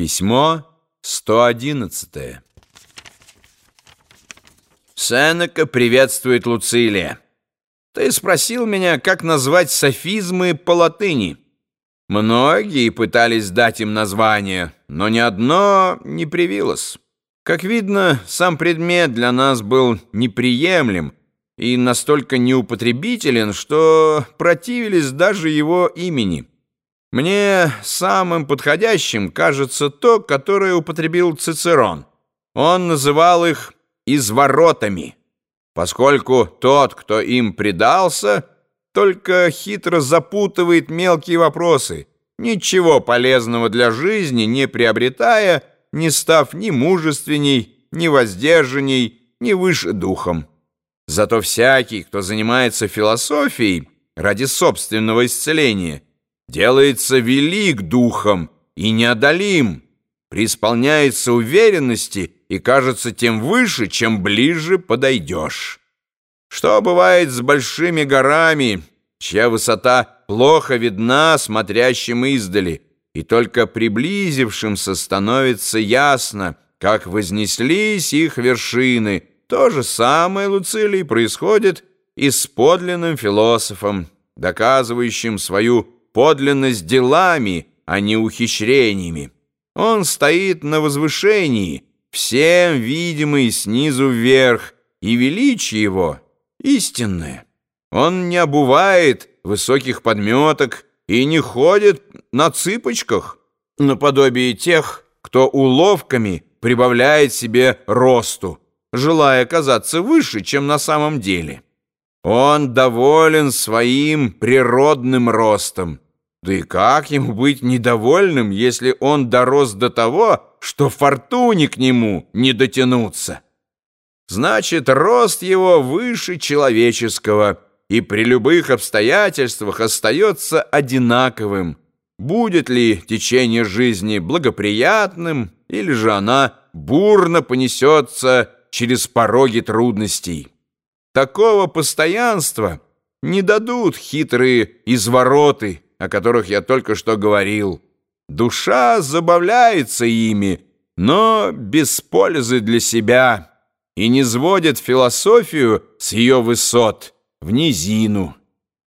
Письмо 111 Сенека приветствует Луцилия. Ты спросил меня, как назвать софизмы по латыни. Многие пытались дать им название, но ни одно не привилось. Как видно, сам предмет для нас был неприемлем и настолько неупотребителен, что противились даже его имени. Мне самым подходящим кажется то, которое употребил Цицерон. Он называл их «изворотами», поскольку тот, кто им предался, только хитро запутывает мелкие вопросы, ничего полезного для жизни не приобретая, не став ни мужественней, ни воздержанней, ни выше духом. Зато всякий, кто занимается философией ради собственного исцеления – делается велик духом и неодолим, преисполняется уверенности и кажется тем выше, чем ближе подойдешь. Что бывает с большими горами, чья высота плохо видна смотрящим издали, и только приблизившимся становится ясно, как вознеслись их вершины. То же самое, Луцилий, происходит и с подлинным философом, доказывающим свою подлинность делами, а не ухищрениями. Он стоит на возвышении, всем видимый снизу вверх, и величие его истинное. Он не обувает высоких подметок и не ходит на цыпочках, наподобие тех, кто уловками прибавляет себе росту, желая казаться выше, чем на самом деле. Он доволен своим природным ростом. Да и как ему быть недовольным, если он дорос до того, что фортуне к нему не дотянуться? Значит, рост его выше человеческого и при любых обстоятельствах остается одинаковым. Будет ли течение жизни благоприятным, или же она бурно понесется через пороги трудностей? Такого постоянства не дадут хитрые извороты, о которых я только что говорил. Душа забавляется ими, но без пользы для себя, и не сводит философию с ее высот в низину.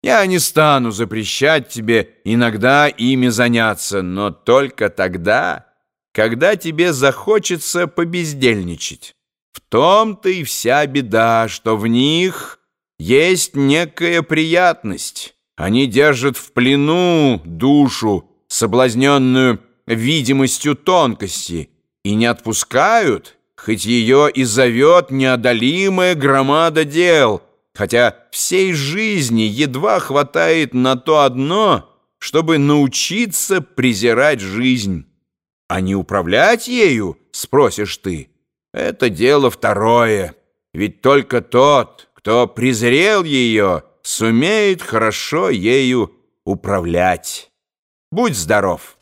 Я не стану запрещать тебе иногда ими заняться, но только тогда, когда тебе захочется побездельничать. В том-то и вся беда, что в них есть некая приятность. Они держат в плену душу, соблазненную видимостью тонкости, и не отпускают, хоть ее и зовет неодолимая громада дел, хотя всей жизни едва хватает на то одно, чтобы научиться презирать жизнь. А не управлять ею, спросишь ты, это дело второе, ведь только тот, кто презрел ее, сумеет хорошо ею управлять. Будь здоров!